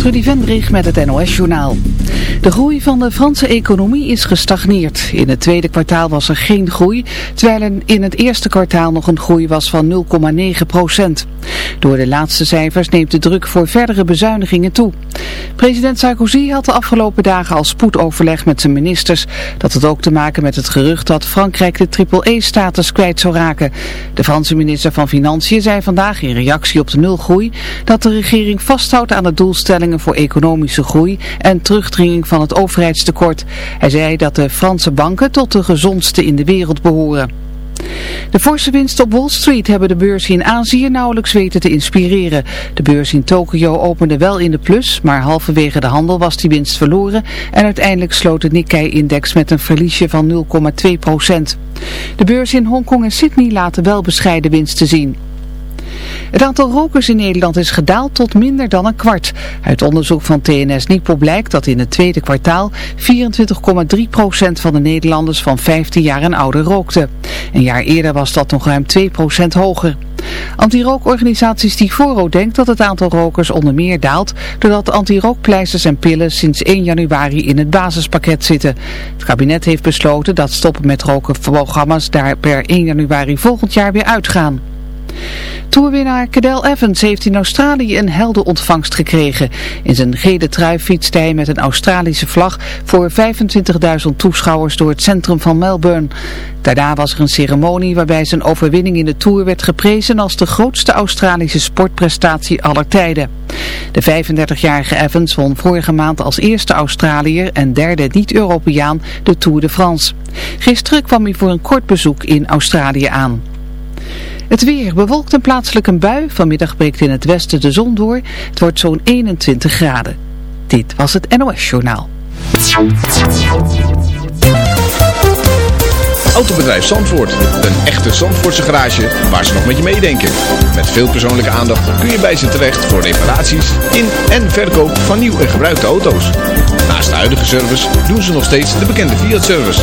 Trudy Vendrig met het NOS-journaal. De groei van de Franse economie is gestagneerd. In het tweede kwartaal was er geen groei, terwijl er in het eerste kwartaal nog een groei was van 0,9 procent. Door de laatste cijfers neemt de druk voor verdere bezuinigingen toe. President Sarkozy had de afgelopen dagen al spoedoverleg met zijn ministers. Dat had ook te maken met het gerucht dat Frankrijk de triple-E-status kwijt zou raken. De Franse minister van Financiën zei vandaag in reactie op de nulgroei dat de regering vasthoudt aan de voor economische groei en terugdringing van het overheidstekort. Hij zei dat de Franse banken tot de gezondste in de wereld behoren. De forse winst op Wall Street hebben de beurs in Azië nauwelijks weten te inspireren. De beurs in Tokio opende wel in de plus, maar halverwege de handel was die winst verloren en uiteindelijk sloot de Nikkei-index met een verliesje van 0,2 procent. De beurs in Hongkong en Sydney laten wel bescheiden winsten zien. Het aantal rokers in Nederland is gedaald tot minder dan een kwart. Uit onderzoek van TNS Nipo blijkt dat in het tweede kwartaal 24,3% van de Nederlanders van 15 jaar en ouder rookte. Een jaar eerder was dat nog ruim 2% hoger. Antirookorganisatie Stivoro denkt dat het aantal rokers onder meer daalt doordat antirookpleisters en pillen sinds 1 januari in het basispakket zitten. Het kabinet heeft besloten dat stoppen met roken programma's daar per 1 januari volgend jaar weer uitgaan. Toerwinnaar Cadel Evans heeft in Australië een ontvangst gekregen. In zijn gele trui fietste hij met een Australische vlag voor 25.000 toeschouwers door het centrum van Melbourne. Daarna was er een ceremonie waarbij zijn overwinning in de Tour werd geprezen als de grootste Australische sportprestatie aller tijden. De 35-jarige Evans won vorige maand als eerste Australiër en derde niet-Europeaan de Tour de France. Gisteren kwam hij voor een kort bezoek in Australië aan. Het weer bewolkt en plaatselijk een bui. Vanmiddag breekt in het westen de zon door. Het wordt zo'n 21 graden. Dit was het NOS Journaal. Autobedrijf Zandvoort. Een echte Zandvoortse garage waar ze nog met je meedenken. Met veel persoonlijke aandacht kun je bij ze terecht voor reparaties in en verkoop van nieuw en gebruikte auto's. Naast de huidige service doen ze nog steeds de bekende Fiat-service.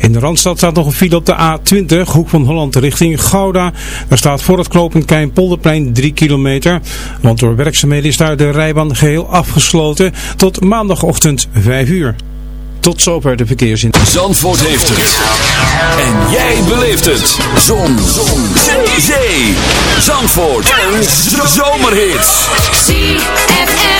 In de Randstad staat nog een file op de A20, hoek van Holland richting Gouda. Daar staat voor het knooppunt Polderplein 3 kilometer. Want door werkzaamheden is daar de rijbaan geheel afgesloten tot maandagochtend 5 uur. Tot zover de verkeersin. Zandvoort heeft het. En jij beleeft het. Zon. Zon. Zee. Zee. Zandvoort. Een zomerhit. ZFM.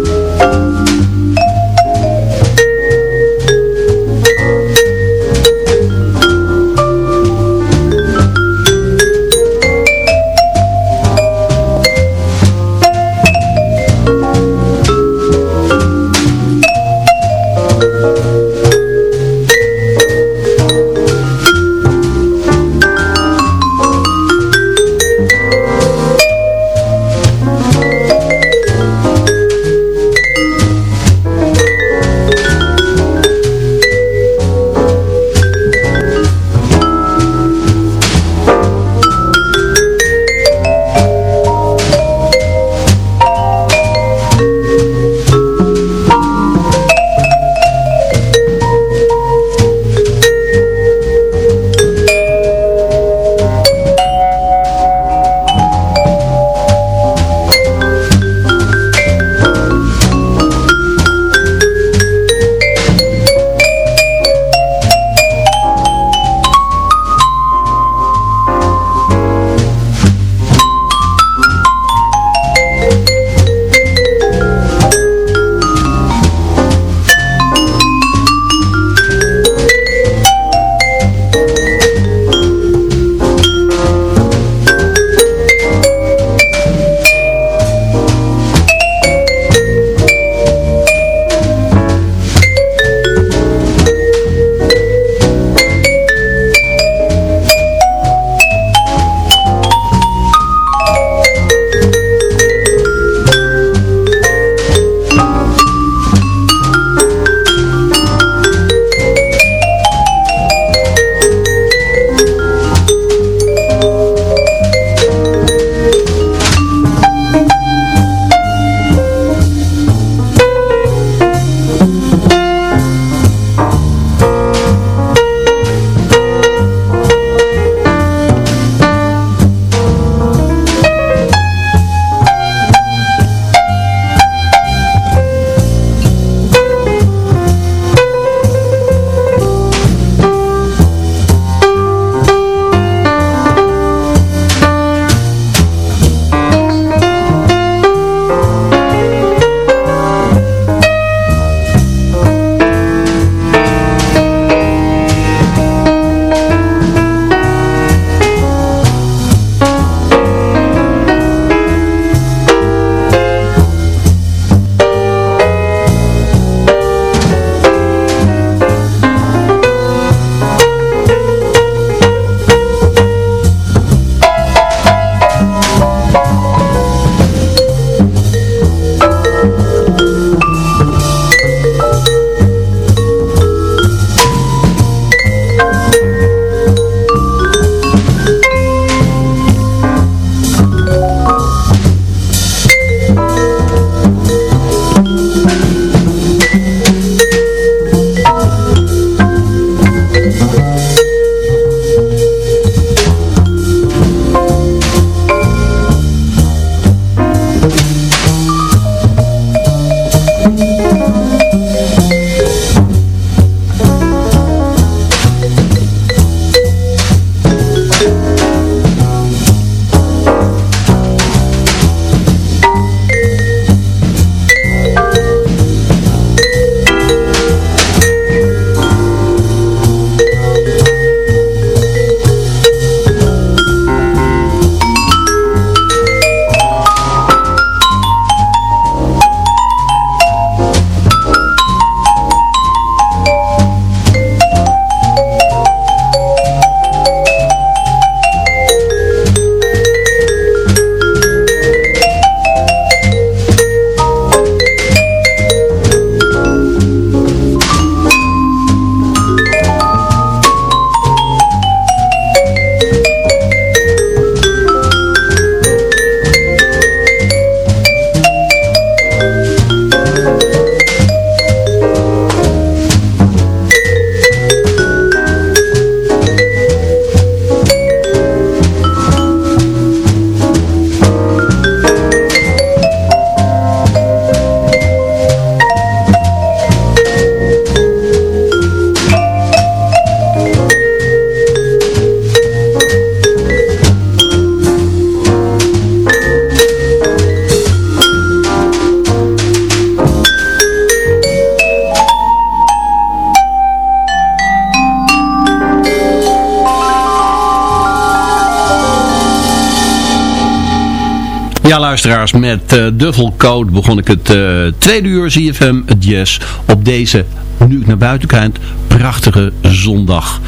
Met uh, Duffel Code begon ik het uh, tweede uur ZFM Jazz op deze, nu ik naar buiten kijk, prachtige zondag.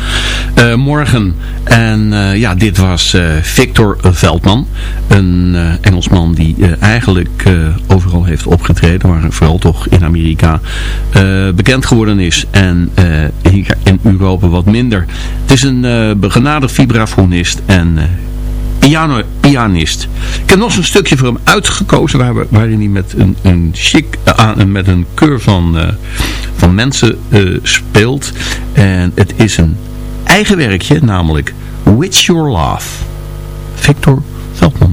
Uh, morgen. En ja, dit was Victor Veldman, een Engelsman die eigenlijk overal heeft opgetreden, maar vooral toch in Amerika bekend geworden is. En hier in Europa wat minder. Het is een begenadigd vibrafonist en piano, pianist. Ik heb nog zo'n stukje voor hem uitgekozen waar waarin hij met een, een chic, uh, met een keur van, uh, van mensen uh, speelt. En het is een eigen werkje, namelijk With Your Love. Victor Veldman.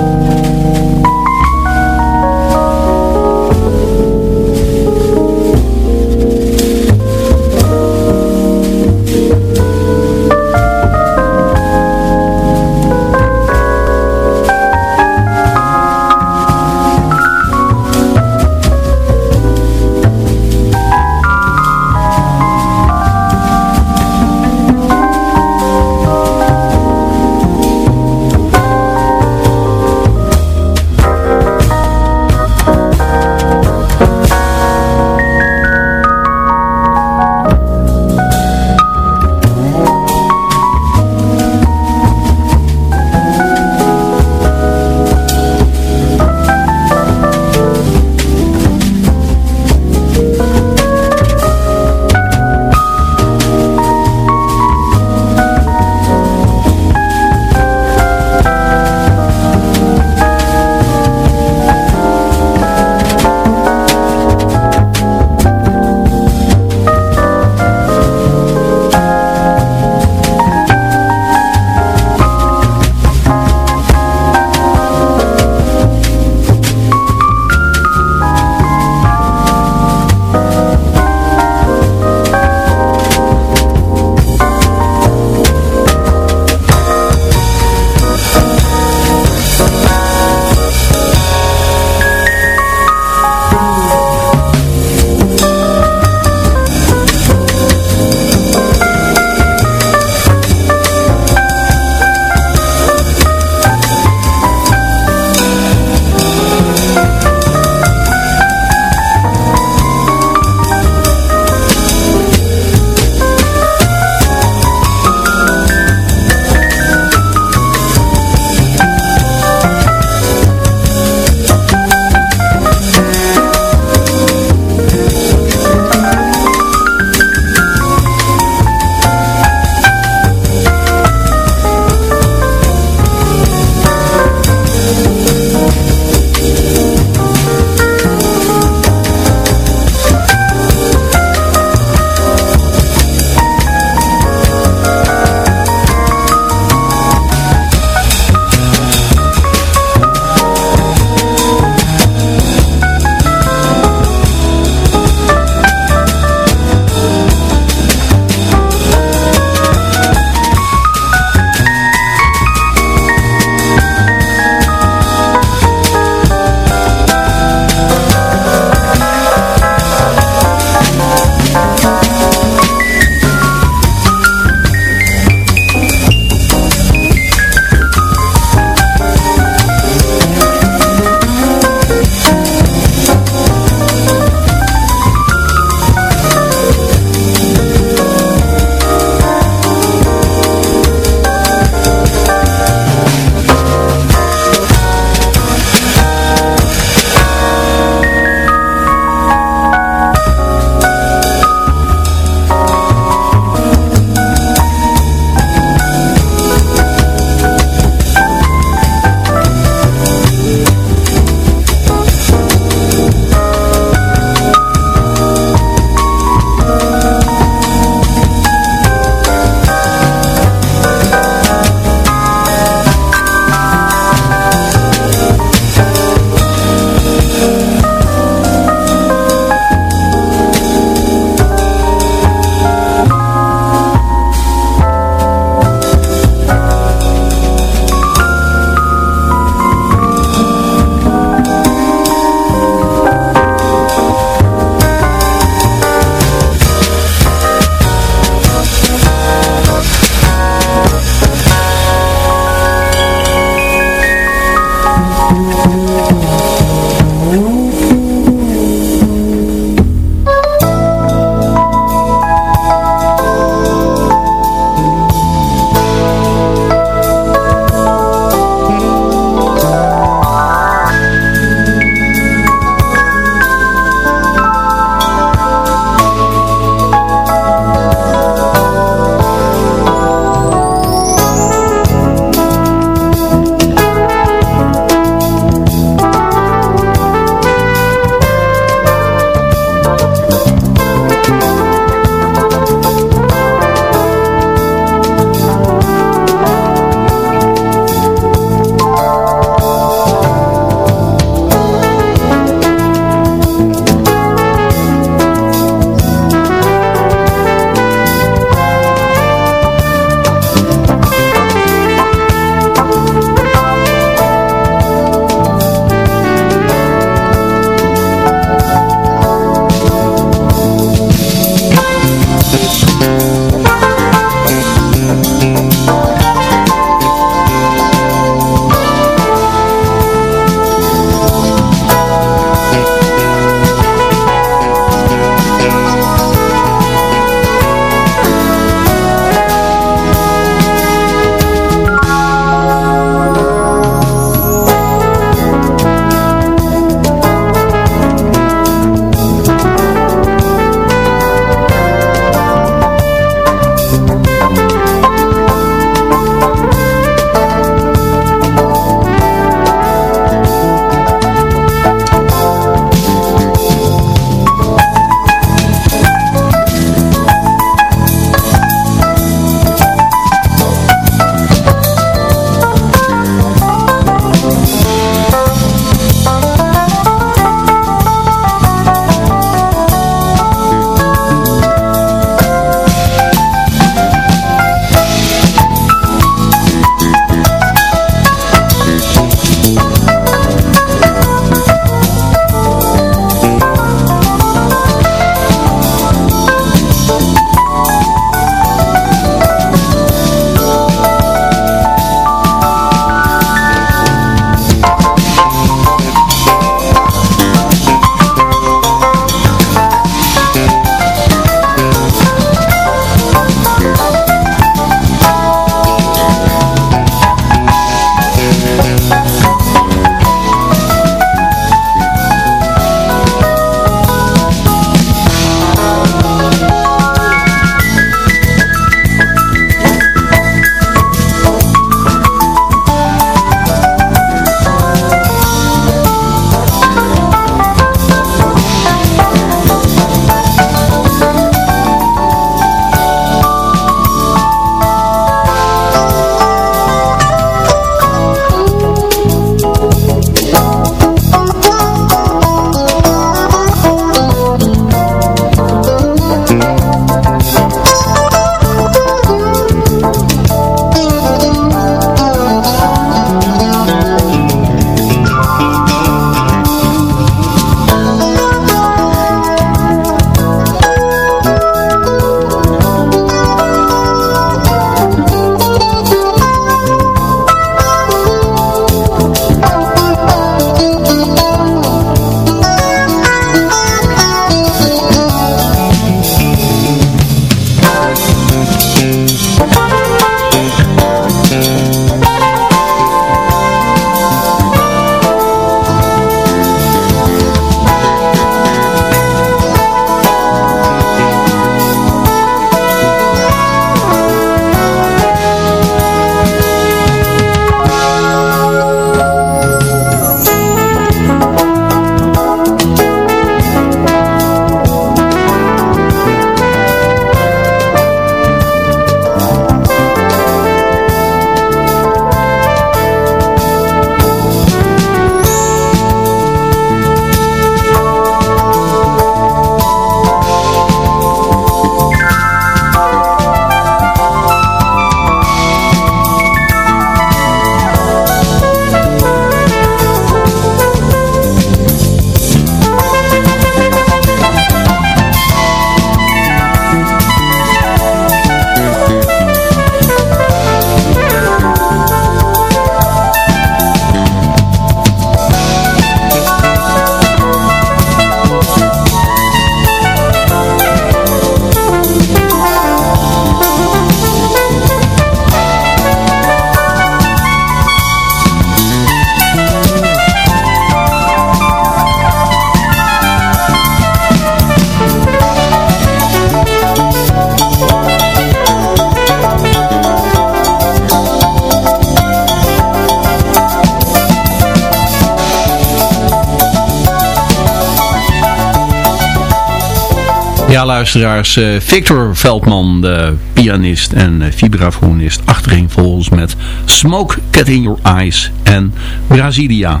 Luisteraars. Uh, Victor Veldman, de pianist en uh, vibrafonist, achterin volgens met Smoke, Cat in Your Eyes en Brasilia.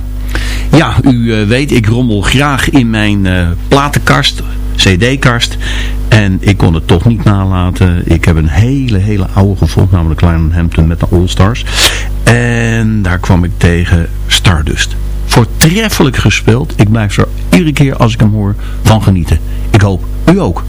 Ja, u uh, weet, ik rommel graag in mijn platenkast, cd-kast. En ik kon het toch niet nalaten. Ik heb een hele, hele oude gevonden, namelijk Klein Hampton met de All Stars. En daar kwam ik tegen Stardust voortreffelijk gespeeld. Ik blijf er iedere keer als ik hem hoor van genieten. Ik hoop u ook.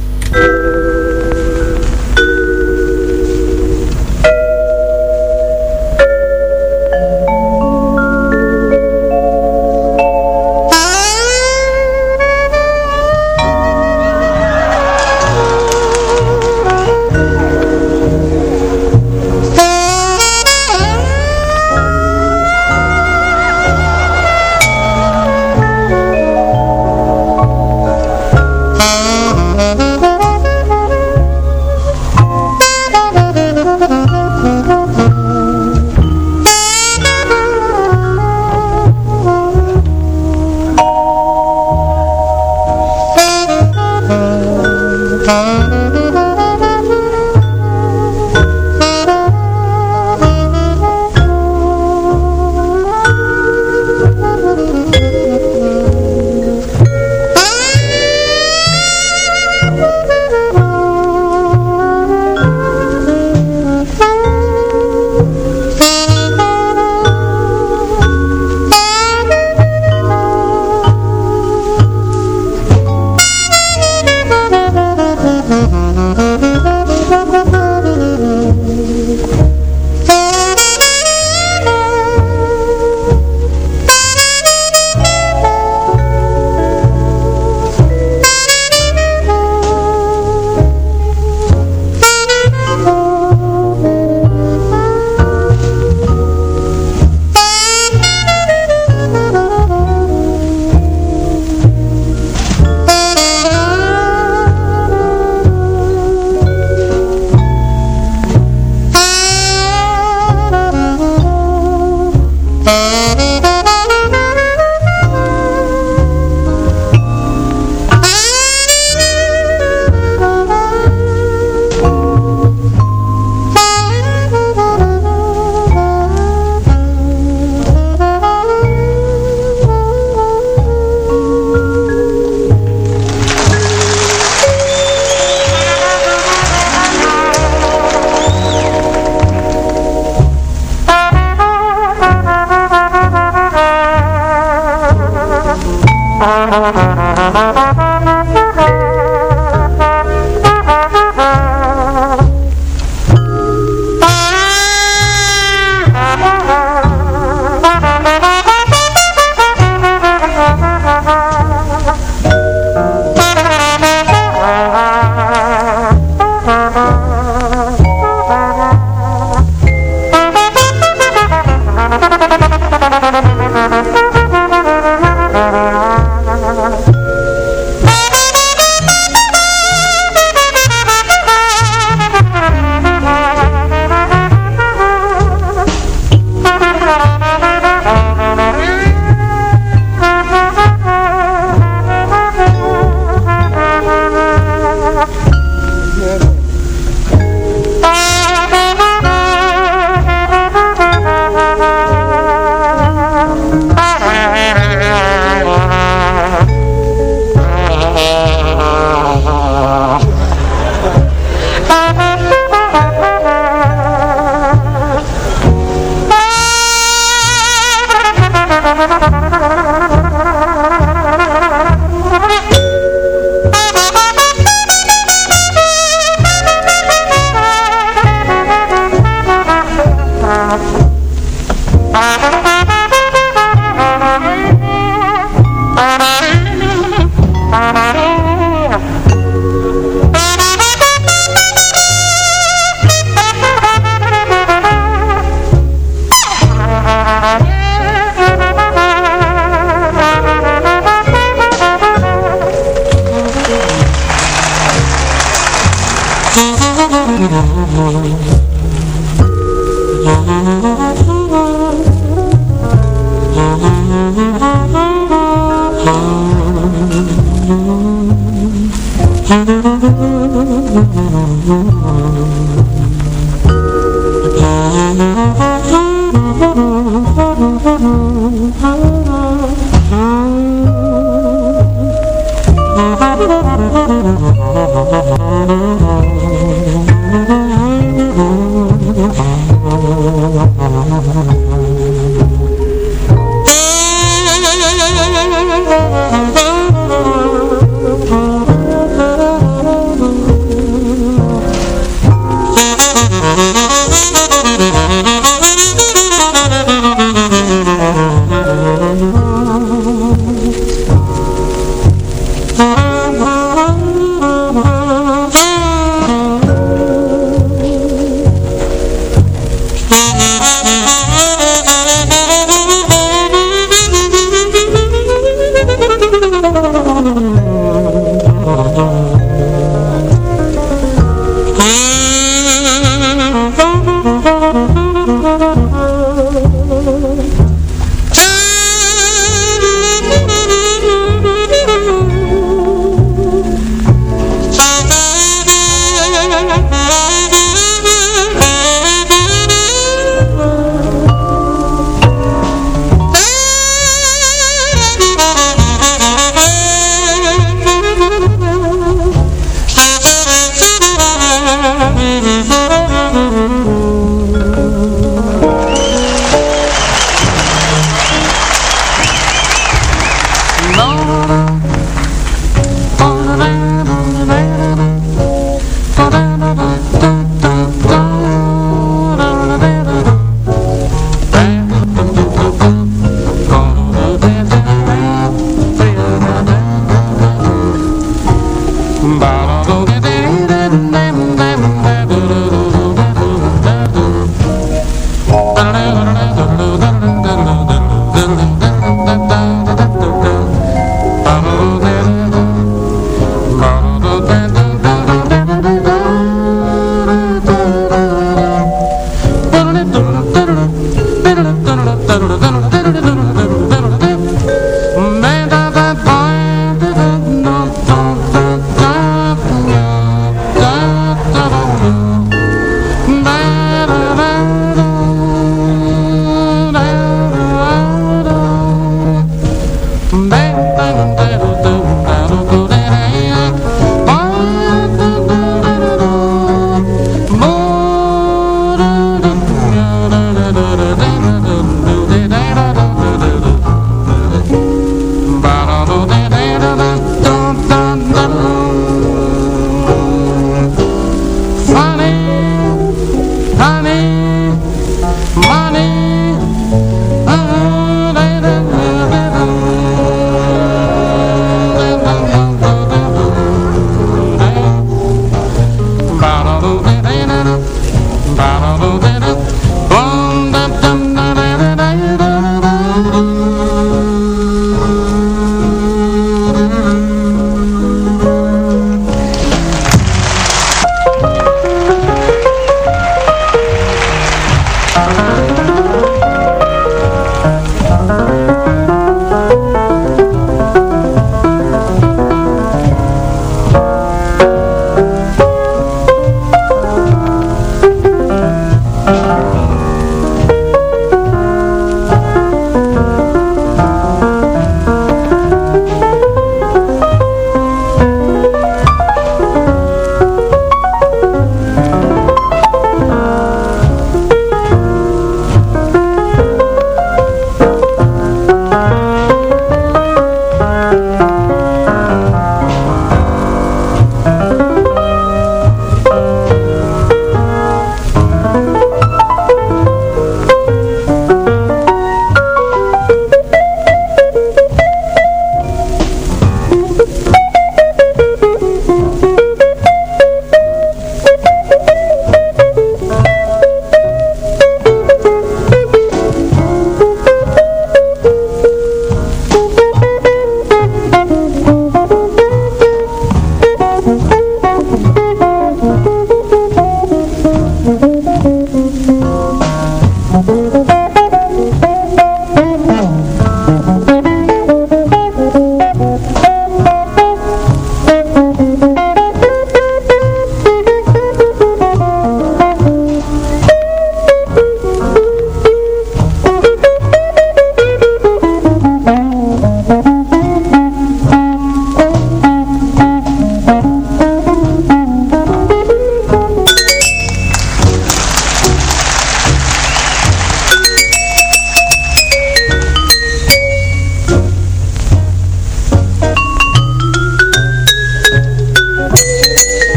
Mm-hmm.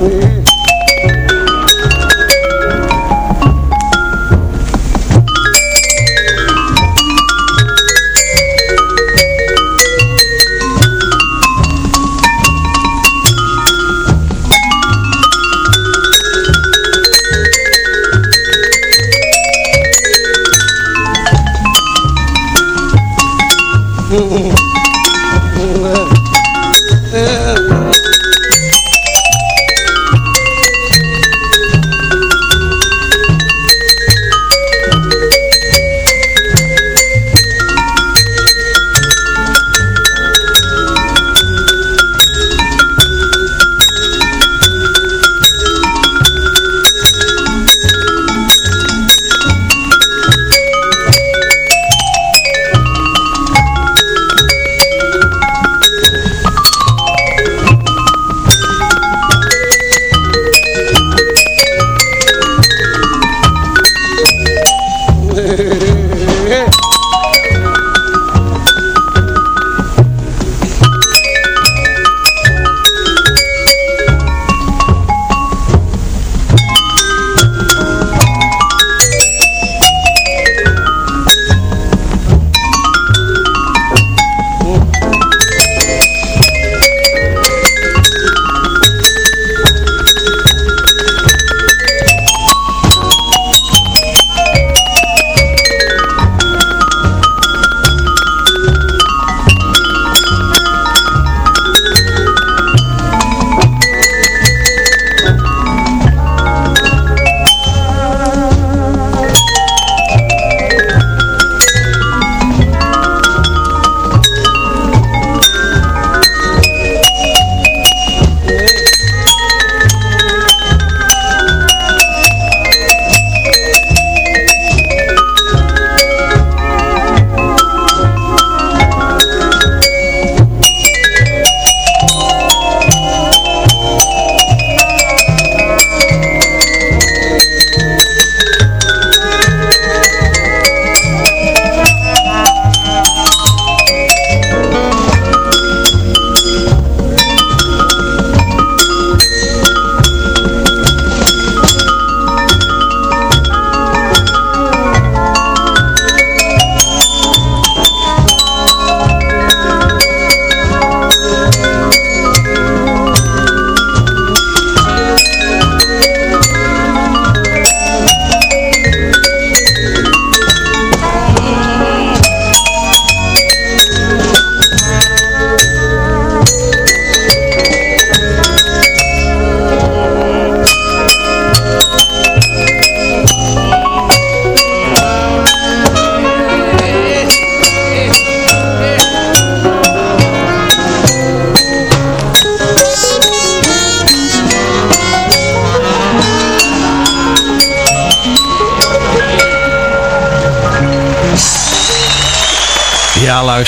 we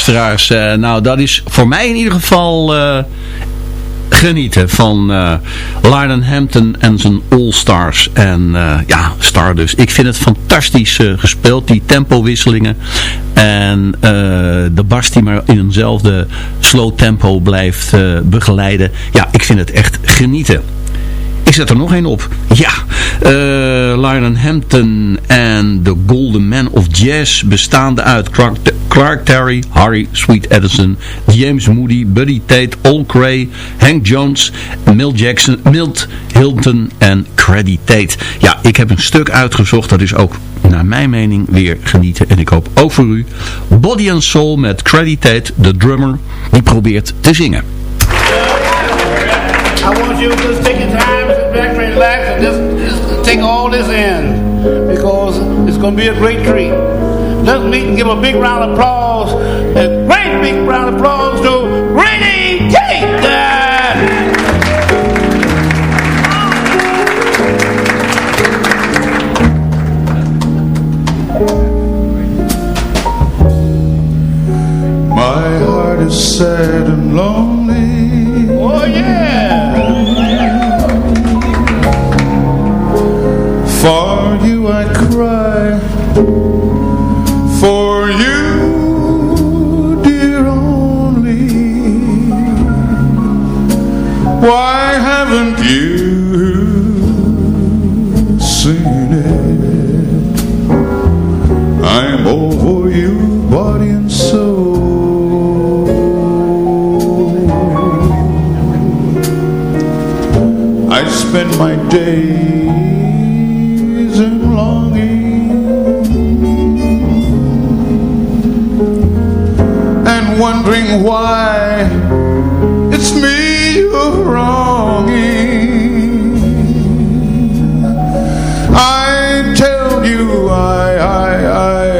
Uh, nou, dat is voor mij in ieder geval uh, genieten van uh, Lydon Hampton en zijn All-Stars. En ja, Star dus. Ik vind het fantastisch gespeeld, die tempowisselingen. En de bas die maar in eenzelfde slow tempo blijft begeleiden. Ja, ik vind het echt genieten. Ik zet er nog één op. Ja, uh, Lionel Hampton en The Golden Man of Jazz bestaande uit Clark, Terry, Harry Sweet Edison, James Moody, Buddy Tate, Ol Cray, Hank Jones, Milt Jackson, Milt Hilton en Creddy Tate. Ja, ik heb een stuk uitgezocht, dat is ook naar mijn mening weer genieten. En ik hoop ook voor u. Body and Soul met Creddy Tate, de drummer, die probeert te zingen. I want you to take your just, just take all this in. Because it's going to be a great treat. Let's meet and give a big round of applause, a great big round of applause to Grady Tate. My heart is sad and lonely. Oh yeah. You I cry. For you, dear only. Why haven't you seen it? I'm over you, body and soul. I spend my days wondering why it's me you're wronging. I tell you, I, I, I.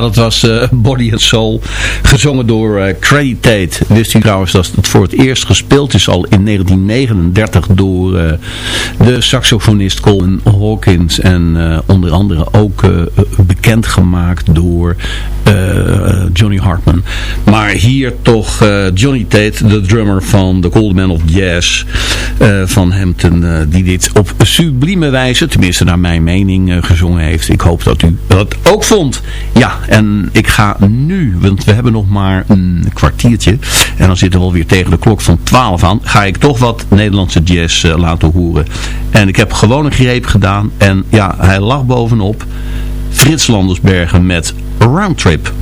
Dat was uh, Body and Soul, gezongen door uh, Tate. Wist u trouwens dat het voor het eerst gespeeld is al in 1939 door uh, de saxofonist Coleman Hawkins. En onder andere ook bekendgemaakt door Johnny Hartman. Maar hier toch Johnny Tate, de drummer van The Cold Man of Jazz van Hampton, die dit op sublieme wijze, tenminste naar mijn mening, gezongen heeft. Ik hoop dat u dat ook vond. Ja, en ik ga nu, want we hebben nog maar een kwartiertje. En dan zitten we alweer tegen de klok van 12 aan. Ga ik toch wat Nederlandse jazz laten horen. En ik heb gewoon een greep gedaan. En ja, hij lag bovenop. Frits Landersbergen met Roundtrip.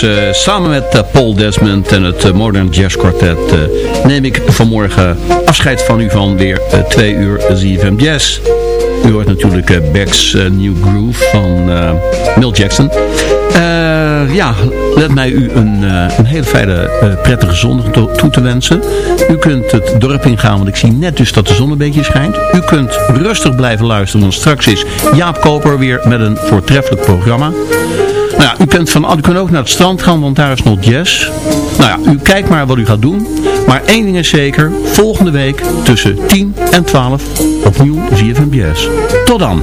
Uh, samen met uh, Paul Desmond en het uh, Modern Jazz Quartet neem ik vanmorgen afscheid van u van weer twee uur ZFM Jazz. U hoort natuurlijk Beck's New Groove van Mill Jackson. ja, let mij u een, een hele fijne, prettige zondag to toe te wensen. U kunt het dorp ingaan, want ik zie net dus dat de zon een beetje schijnt. U kunt rustig blijven luisteren, want straks is Jaap Koper weer met een voortreffelijk programma. Nou ja, u kunt, van, u kunt ook naar het strand gaan, want daar is nog jazz. Nou ja, u kijkt maar wat u gaat doen. Maar één ding is zeker, volgende week tussen 10 en 12 opnieuw ZFM Jazz. Tot dan!